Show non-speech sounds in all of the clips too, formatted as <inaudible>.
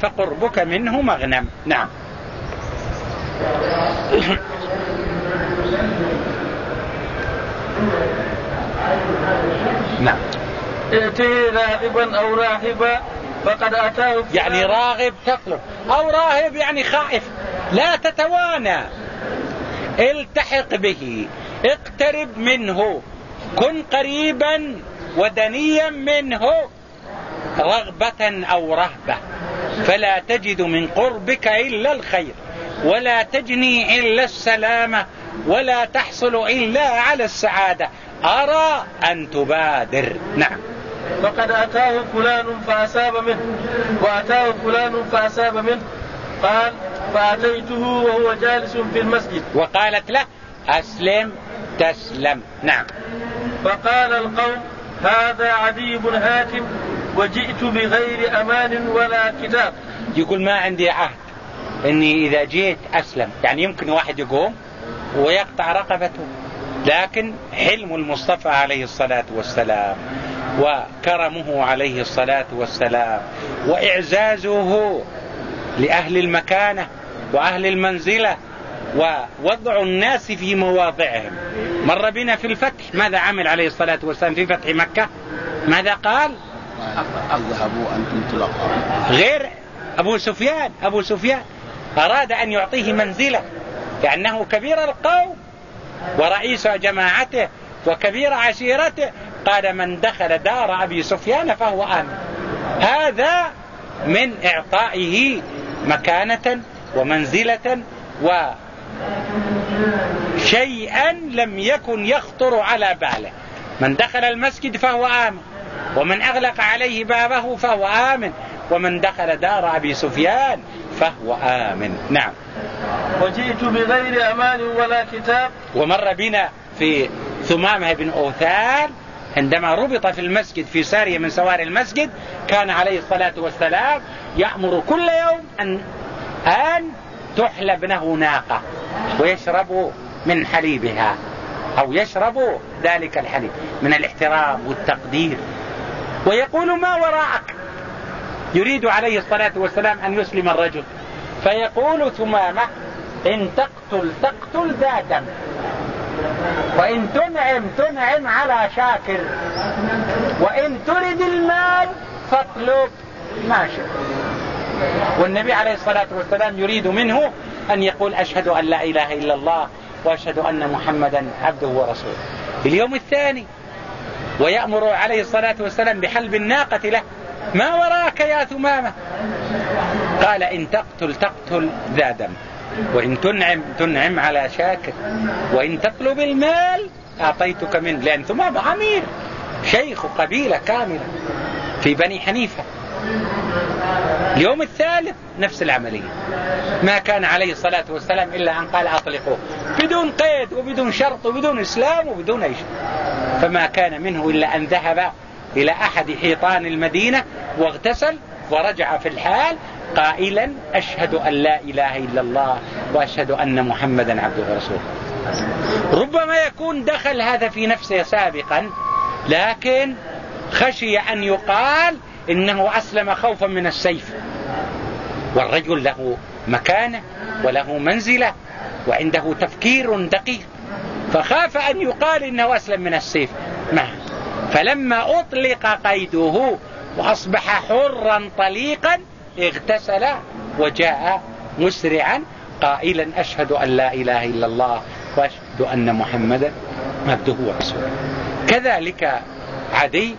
فقربك منه مغنم. نعم. <coughs> نعم. ائته راغبا أو راهبا فقد أتاه يعني راغب تطلب أو راهب يعني خائف. لا تتوانى. التحق به. اقترب منه. كن قريبا ودنيا منه. رغبة أو رهبة. فلا تجد من قربك إلا الخير ولا تجني إلا السلامة ولا تحصل إلا على السعادة. أرى أن تبادر. نعم. فقد أتاه فلان فأساب منه وأتاه فلان فأساب منه. قال فأتيته وهو جالس في المسجد. وقالت له أسلم تسلم. نعم. فقال القوم هذا عدي بن هاتم وجئت بغير أمان ولا كتاب. يقول ما عندي عهد. إني إذا جيت أسلم. يعني يمكن واحد يقوم ويقطع رقبته. لكن حلم المصطفى عليه الصلاة والسلام وكرمه عليه الصلاة والسلام وإعزازه لأهل المكانة وأهل المنزلة ووضع الناس في مواضعهم. مر بنا في الفتح. ماذا عمل عليه الصلاة والسلام في فتح مكة؟ ماذا قال؟ أذهبوا تلقى غير أبو سفيان أبو سفيان أراد أن يعطيه منزلة لأنه كبير القوم ورئيس جماعته وكبير عشيرته. قال من دخل دار أبي سفيان فهو آمن. هذا من إعطائه مكانة ومنزلة وشيئا لم يكن يخطر على باله. من دخل المسجد فهو آمن. ومن أغلق عليه بابه فهو آمن. ومن دخل دار أبي سفيان فهو آمن. نعم. وجئت بغير أمان ولا كتاب. ومر بنا في ثمامة بن أوثان عندما ربط في المسجد في سارية من سواري المسجد كان عليه الصلاة والسلام يأمر كل يوم أن أن تحلب له ناقة ويشرب من حليبها أو يشرب ذلك الحليب من الاحترام والتقدير. ويقول ما وراءك. يريد عليه الصلاة والسلام أن يسلم الرجل. فيقول ثمامة إن تقتل تقتل ذا دم وإن تنعم تنعم على شاكر. وإن ترد المال فاطلب ما شئت. والنبي عليه الصلاة والسلام يريد منه أن يقول أشهد أن لا إله إلا الله وأشهد أن محمدا عبده ورسوله. اليوم الثاني ويأمر عليه الصلاة والسلام بحلب الناقة له. ما وراك يا ثمامة؟ قال إن تقتل تقتل ذا دم وإن تنعم تنعم على شاكر وإن تطلب المال أعطيتك منه لأن ثمامة أمير شيخ قبيلة كاملة في بني حنيفة. اليوم الثالث نفس العملية. ما كان عليه الصلاة والسلام إلا أن قال أطلقوه بدون قيد وبدون شرط وبدون إسلام وبدون أي شيء. فما كان منه إلا أن ذهب إلى أحد حيطان المدينة واغتسل ورجع في الحال قائلا أشهد أن لا إله إلا الله وأشهد أن محمدا عبده ورسوله. ربما يكون دخل هذا في نفسه سابقا لكن خشي أن يقال إنه أسلم خوفا من السيف. والرجل له مكانة وله منزلة وعنده تفكير دقيق. فخاف أن يقال إنه أسلم من السيف. ما؟ فلما أطلق قيده وأصبح حرا طليقا اغتسل وجاء مسرعا قائلا أشهد أن لا إله إلا الله وأشهد أن محمدا عبده ورسوله. كذلك عدي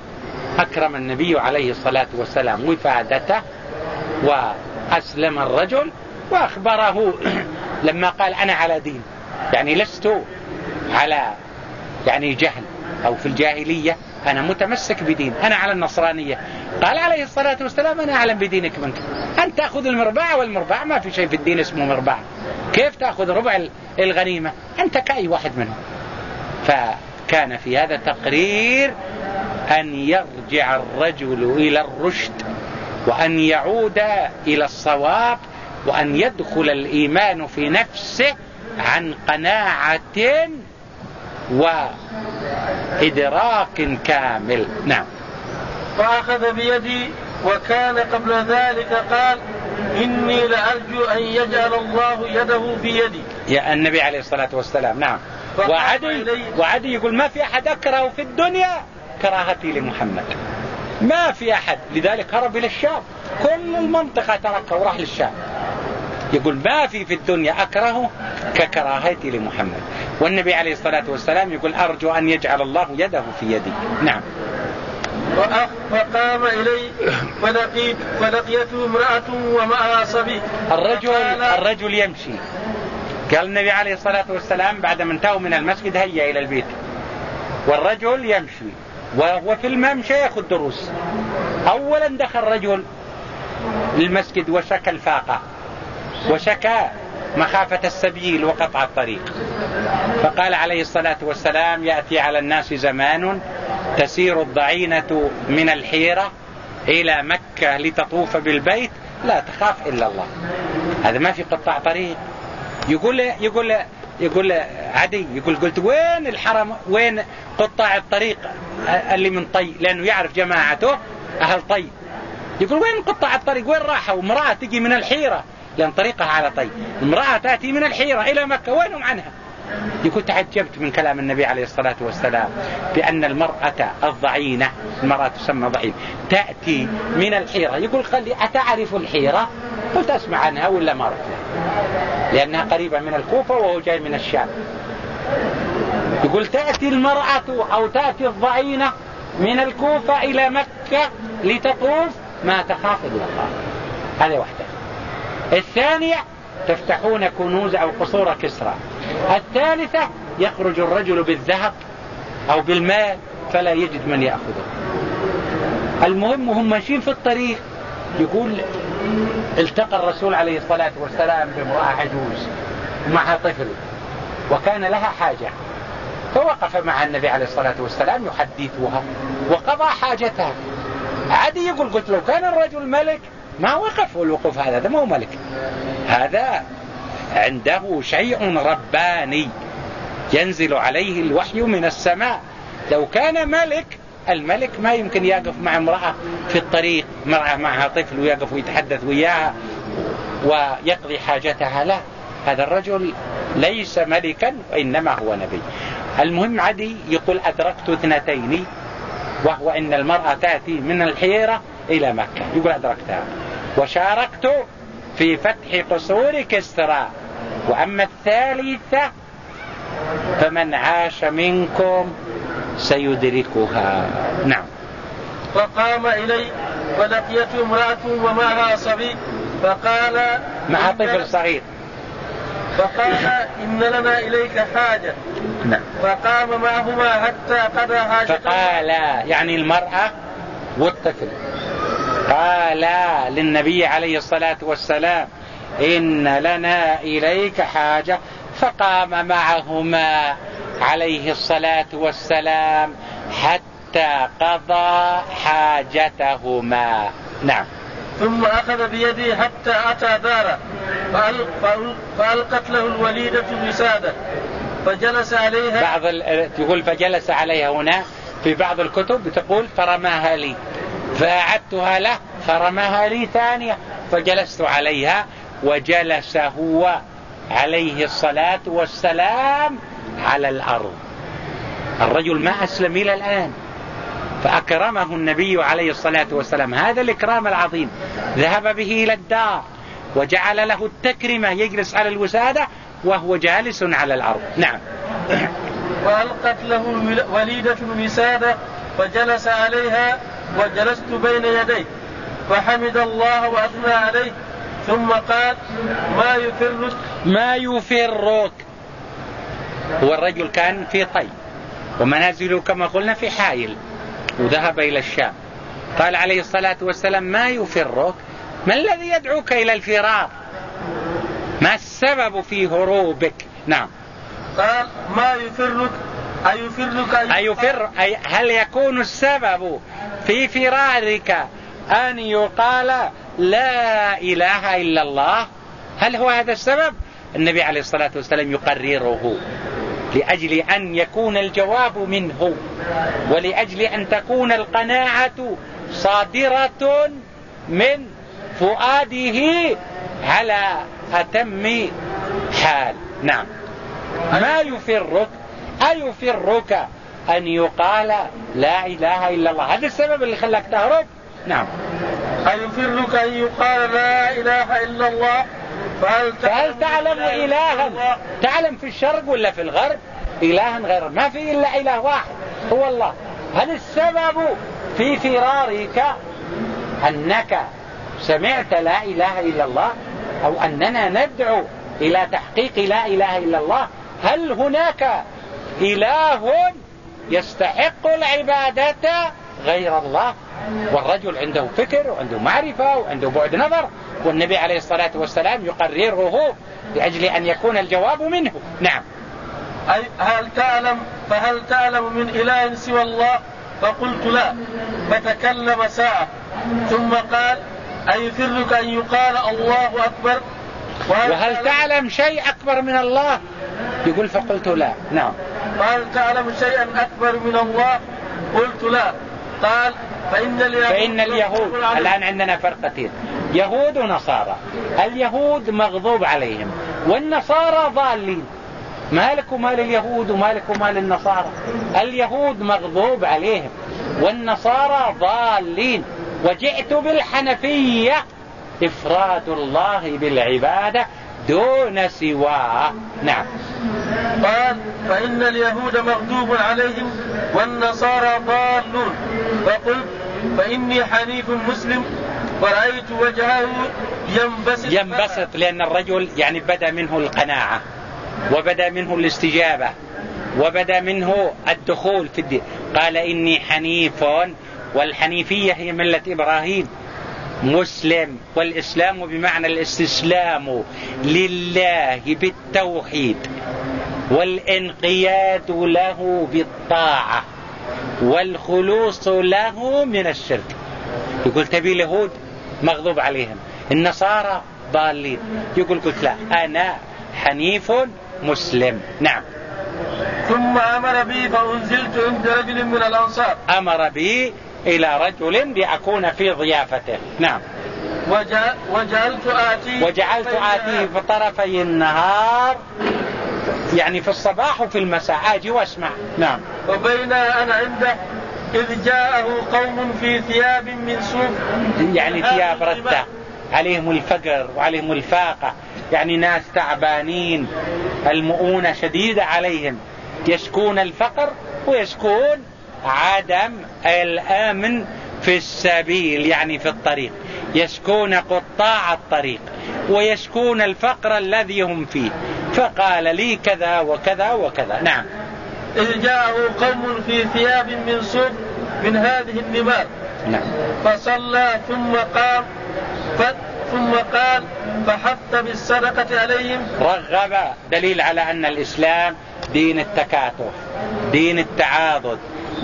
أكرم النبي عليه الصلاة والسلام وفادته وأسلم الرجل وأخبره <clears throat> لما قال أنا على دين. يعني لست على يعني جهل أو في الجاهلية. أنا متمسك بدين. أنا على النصرانية. قال عليه الصلاة والسلام أنا أعلم بدينك منك أنت تأخذ المربع والمربع ما في شيء في الدين اسمه مربع كيف تأخذ ربع الغنيمة؟ أنت كأي واحد منهم. فكان في هذا تقرير أن يرجع الرجل إلى الرشد وأن يعود إلى الصواب وأن يدخل الإيمان في نفسه عن قناعة وإدراك كامل. نعم. فأخذ بيدي وكان قبل ذلك قال إني لأرجو أن يجعل الله يده في يدي. يا النبي عليه الصلاة والسلام نعم. وعدي, وعدي يقول ما في أحد أكره في الدنيا كراهتي لمحمد. ما في أحد. لذلك هرب إلى الشام. كل المنطقة تركه وراح للشام. يقول ما في في الدنيا أكره ككراهتي لمحمد. والنبي عليه الصلاة والسلام يقول أرجو أن يجعل الله يده في يدي. نعم. فقام إلي فلقيت فلقيته امرأة ومعها صبي. الرجل الرجل يمشي. قال النبي عليه الصلاة والسلام بعد ما انتهوا من المسجد هيا إلى البيت. والرجل يمشي. وهو في الممشى يأخذ دروس أولا دخل رجل المسجد وشكى الفاقة. وشكى مخافة السبيل وقطع الطريق. فقال عليه الصلاة والسلام يأتي على الناس زمان تسير الضعينة من الحيرة إلى مكة لتطوف بالبيت. لا تخاف إلا الله. هذا ما في قطاع طريق. يقول يقول يقول عدي يقول قلت وين الحرم؟ وين قطاع الطريق اللي من طي؟ لأنه يعرف جماعته أهل طي. يقول وين قطاع الطريق؟ وين راحوا امرأة تجي من الحيرة. لأن طريقها على طي. امرأة تأتي من الحيرة إلى مكة وينهم عنها؟ يقول تعجبت من كلام النبي عليه الصلاة والسلام بأن المرأة الضعينة المرأة تسمى ضعينة تأتي من الحيرة. يقول خلي أتعرف الحيرة؟ قلت أسمع عنها ولا ما رحت لأنها قريبة من الكوفة وهو جاي من الشام. يقول تأتي المرأة أو تأتي الضعينة من الكوفة إلى مكة لتطوف ما تخاف إلا الله. هذه واحدة. الثانية تفتحون كنوز أو قصور كسرى. الثالثة يخرج الرجل بالذهب أو بالمال فلا يجد من يأخذه. المهم هم ماشيين في الطريق. يقول التقى الرسول عليه الصلاة والسلام بامرأة عجوز معها طفل وكان لها حاجة فوقف مع النبي عليه الصلاة والسلام يحدثها وقضى حاجتها. عادي يقول قلت لو كان الرجل ملك ما وقف الوقوف هذا هذا ما هو ملك. هذا عنده شيء رباني ينزل عليه الوحي من السماء. لو كان ملك الملك ما يمكن يقف مع امرأة في الطريق مرأة معها طفل ويقف ويتحدث وياها ويقضي حاجتها. لا هذا الرجل ليس ملكا وإنما هو نبي. المهم عدي يقول أدركت اثنتين وهو إن المرأة تأتي من الحيرة إلى مكة. يقول أدركتها. وشاركت في فتح قصور كسرى. وأما الثالثة فمن عاش منكم سيدركها. نعم. فقام إلي ولقيته امرأة ومعها صبي فقال مع طفل صغير. فقال إن لنا إليك حاجة. نعم. فقام معهما حتى قضى حاجته فقال يعني المرأة والطفل. قال للنبي عليه الصلاة والسلام إن لنا إليك حاجة. فقام معهما عليه الصلاة والسلام حتى قضى حاجتهما. نعم. ثم أخذ بيدي حتى أتى داره فألقت له الوليدة وسادة فجلس عليها. بعض تقول فجلس عليها هنا في بعض الكتب تقول فرماها لي. فأعدتها له فرماها لي ثانية فجلست عليها وجلس هو عليه الصلاة والسلام على الأرض. الرجل ما أسلم إلى الآن فأكرمه النبي عليه الصلاة والسلام. هذا الإكرام العظيم. ذهب به إلى الدار وجعل له التكرمة يجلس على الوسادة وهو جالس على الأرض. نعم. وألقت له وليدة الوسادة فجلس عليها وجلست بين يديه. فحمد الله وأثنى عليه. ثم قال ما يفرك؟ ما يفرك. هو الرجل كان في طي ومنازله كما قلنا في حائل وذهب إلى الشام. قال عليه الصلاة والسلام ما يفرك؟ ما الذي يدعوك إلى الفرار؟ ما السبب في هروبك؟ نعم. قال ما يفرك؟ أيفرك أيفر أي هل يكون السبب في فرارك أن يقال لا إله إلا الله. هل هو هذا السبب؟ النبي عليه الصلاة والسلام يقرره لأجل أن يكون الجواب منه ولأجل أن تكون القناعة صادرة من فؤاده على أتم حال. نعم. ما يفرك؟ أيفرك أن يقال لا إله إلا الله؟ هذا السبب اللي خلاك تهرب؟ نعم. أيفرك أن يقال لا إله إلا الله؟ فهل تعلم, فهل تعلم إلها؟ تعلم في الشرق ولا في الغرب؟ إلها غير ما في إلا إله واحد هو الله. هل السبب في فرارك أنك سمعت لا إله إلا الله؟ أو أننا ندعو إلى تحقيق لا إله إلا الله؟ هل هناك إله يستحق العبادة غير الله والرجل عنده فكر وعنده معرفة وعنده بعد نظر والنبي عليه الصلاة والسلام يقرره لأجل أن يكون الجواب منه. نعم. أي هل تعلم فهل تعلم من إله سوى الله؟ فقلت لا. فتكلم ساعة. ثم قال أيفرك أن يقال الله أكبر؟ وهل, وهل تعلم شيء أكبر من الله؟ يقول فقلت لا. نعم. وهل تعلم شيئا أكبر من الله؟ قلت لا. قال فإن اليهود, فإن اليهود الآن عندنا فرقتين يهود ونصارى. اليهود مغضوب عليهم. والنصارى ضالين. مالك ومال اليهود ومالك ومال النصارى. اليهود مغضوب عليهم. والنصارى ضالين. وجئت بالحنفية. إفراد الله بالعبادة دون سواه. نعم. قال فإن اليهود مغضوب عليهم والنصارى ضالون. فقلت فإني حنيف مسلم ورأيت وجهه ينبسط ينبسط لأن الرجل يعني بدا منه القناعة وبدا منه الاستجابة وبدا منه الدخول في الدين. قال إني حنيف والحنيفية هي ملة إبراهيم. مسلم والإسلام بمعنى الاستسلام لله بالتوحيد. والانقياد له بالطاعة والخلوص له من الشرك. يقول تبي اليهود مغضوب عليهم النصارى ضالين. يقول قلت لا أنا حنيف مسلم. نعم. ثم أمر بي فأنزلت عند رجل من الأنصار. أمر بي إلى رجل لأكون في ضيافته. نعم. وجعلت آتيه وجعلت آتيه في طرفي النهار. يعني في الصباح وفي المساء. آجي واسمع. نعم. وبين أنا عنده إذ جاءه قوم في ثياب من سوق. يعني ثياب ردة عليهم الفقر وعليهم الفاقة. يعني ناس تعبانين. المؤونة شديدة عليهم. يشكون الفقر ويشكون عدم الأمن في السبيل يعني في الطريق. يشكون قطاع الطريق. ويشكون الفقر الذي هم فيه. فقال لي كذا وكذا وكذا. نعم. إذ جاءه قوم في ثياب من صوف من هذه النمار. نعم. فصلى ثم قام ثم قال فحث بالصدقة عليهم. رغب. دليل على أن الإسلام دين التكاتف دين التعاضد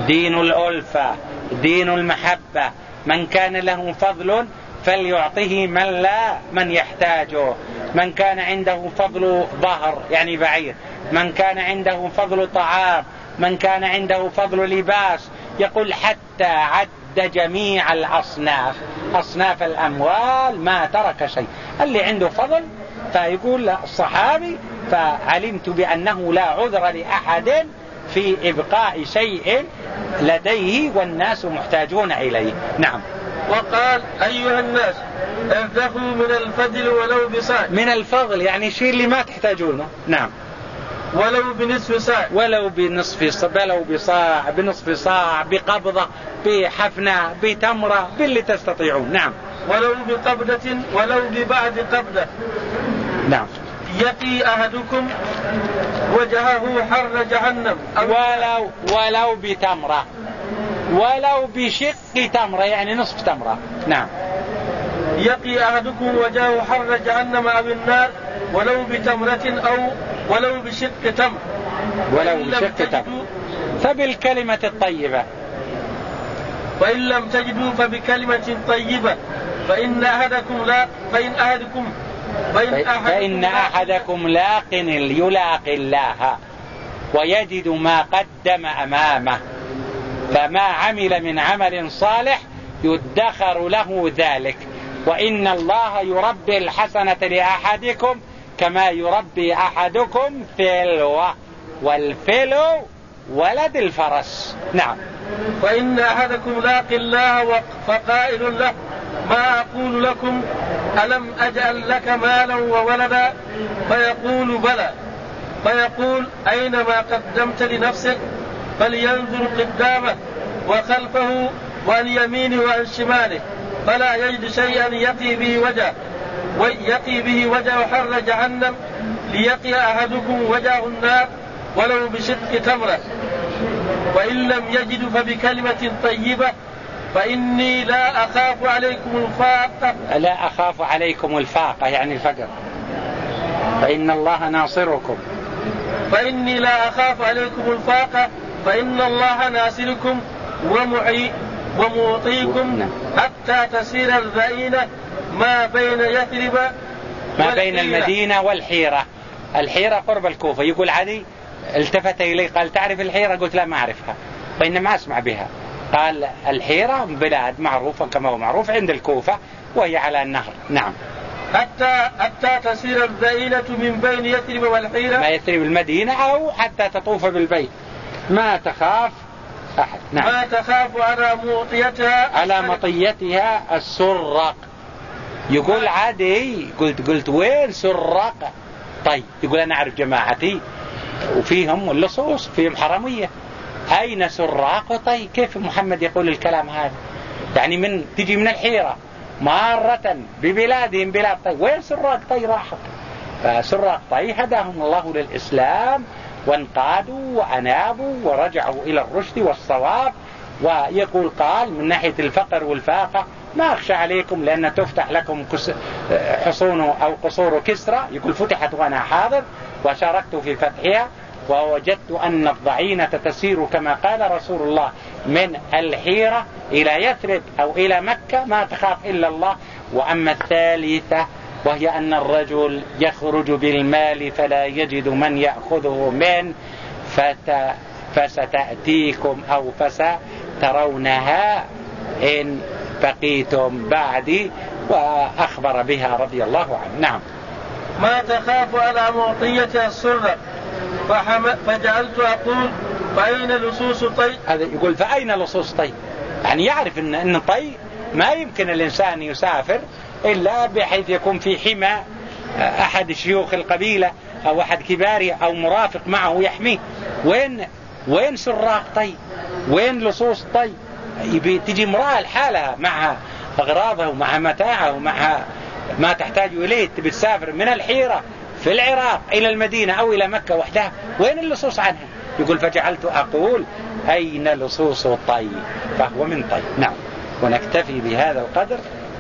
دين الألفة دين المحبة. من كان له فضل فليعطه من لا من يحتاجه. من كان عنده فضل ظهر يعني بعير. من كان عنده فضل طعام من كان عنده فضل لباس يقول حتى عد جميع الأصناف. أصناف الأموال ما ترك شيء. اللي عنده فضل فيقول الصحابي فعلمت بأنه لا عذر لأحد في إبقاء شيء لديه والناس محتاجون إليه. نعم. وقال أيها الناس انفقوا من الفضل ولو بصاع من الفضل يعني شيء اللي ما تحتاجونه. نعم. ولو بنصف ساع ولو بنصف ولو بصاع بنصف صاع بقبضة بحفنة بتمرة باللي تستطيعون. نعم. ولو بقبضة ولو ببعد قبضة. نعم. يقي أحدكم وجهه حر جهنم. ولو ولو بتمرة. ولو بشق تمرة يعني نصف تمرة. نعم. يقي أحدكم وجهه حر جهنم أو النار ولو بتمرة أو ولو بشق تمر. ولو بشق تمر. فبالكلمة الطيبة. وإن لم تجدوا فبكلمة طيبة. فإن أحدكم لا فإن أحدكم فإن, فإن أحدكم لاق يلاقي الله ويجد ما قدم أمامه. فما عمل من عمل صالح يدخر له ذلك. وإن الله يربي الحسنة لأحدكم كما يربي أحدكم فلوة والفلو ولد الفرس. نعم. وإن أحدكم لاقي الله فقائل له ما أقول لكم؟ ألم أجعل لك مالا وولدا؟ فيقول بلى. فيقول أين ما قدمت لنفسك؟ فلينظر قدامه وخلفه وعن يمينه وعن شماله فلا يجد شيئا يقي به وجهه. ويقي به وجه حر جهنم ليقي أحدكم وجه النار ولو بشق تمرة. وإن لم يجد فبكلمة طيبة فإني لا أخاف عليكم الفاقة. لا أخاف عليكم الفاقة يعني الفقر. فإن الله ناصركم. فإني لا أخاف عليكم الفاقة. فإن الله ناصركم ومعي ومعطيكم نعم. حتى تسير الذئينة ما بين يثرب ما بين المدينة والحيرة. الحيرة قرب الكوفة. يقول علي التفت إلي قال تعرف الحيرة؟ قلت لا ما أعرفها. وإنما أسمع بها. قال الحيرة بلاد معروفة كما هو معروف عند الكوفة وهي على النهر. نعم. حتى حتى تسير الذئينة من بين يثرب والحيرة. ما يثرب المدينة أو حتى تطوف بالبيت. ما تخاف أحد. نعم. ما تخاف على مطيتها. على مطيتها السرق. يقول عادي. قلت قلت وين سرق؟ طيب يقول أنا أعرف جماعتي وفيهم اللصوص فيهم حرامية. أين سراق؟ طيب كيف محمد يقول الكلام هذا؟ يعني من تجي من الحيرة. مارة ببلادهم بلاد طي وين سراق؟ طي راحوا فسراق طي هداهم الله للإسلام. وانقادوا وأنابوا ورجعوا إلى الرشد والصواب. ويقول قال من ناحية الفقر والفاقة ما أخشى عليكم لأن تفتح لكم حصون أو قصور كسرى. يقول فتحت وأنا حاضر وشاركت في فتحها ووجدت أن الضعينة تسير كما قال رسول الله من الحيرة إلى يثرب أو إلى مكة ما تخاف إلا الله. وأما الثالثة وهي أن الرجل يخرج بالمال فلا يجد من يأخذه من فت فستأتيكم أو فسترونها إن بقيتم بعدي وأخبر بها رضي الله عنه. نعم. ما تخاف على معطية السرة فجعلت أقول فأين لصوص طي هذا يقول فأين لصوص طي يعني يعرف أن, إن طي ما يمكن الإنسان يسافر إلا بحيث يكون في حمى أحد شيوخ القبيلة أو أحد كباره أو مرافق معه يحميه. وين؟ وين سراق طي؟ وين لصوص طي؟ تجي امرأة لحالها مع أغراضها ومع متاعها ومع ما تحتاج إليه. تبي تسافر من الحيرة في العراق إلى المدينة أو إلى مكة وحدها. وين اللصوص عنها؟ يقول فجعلت أقول أين لصوص الطي فهو من طي. نعم. ونكتفي بهذا القدر.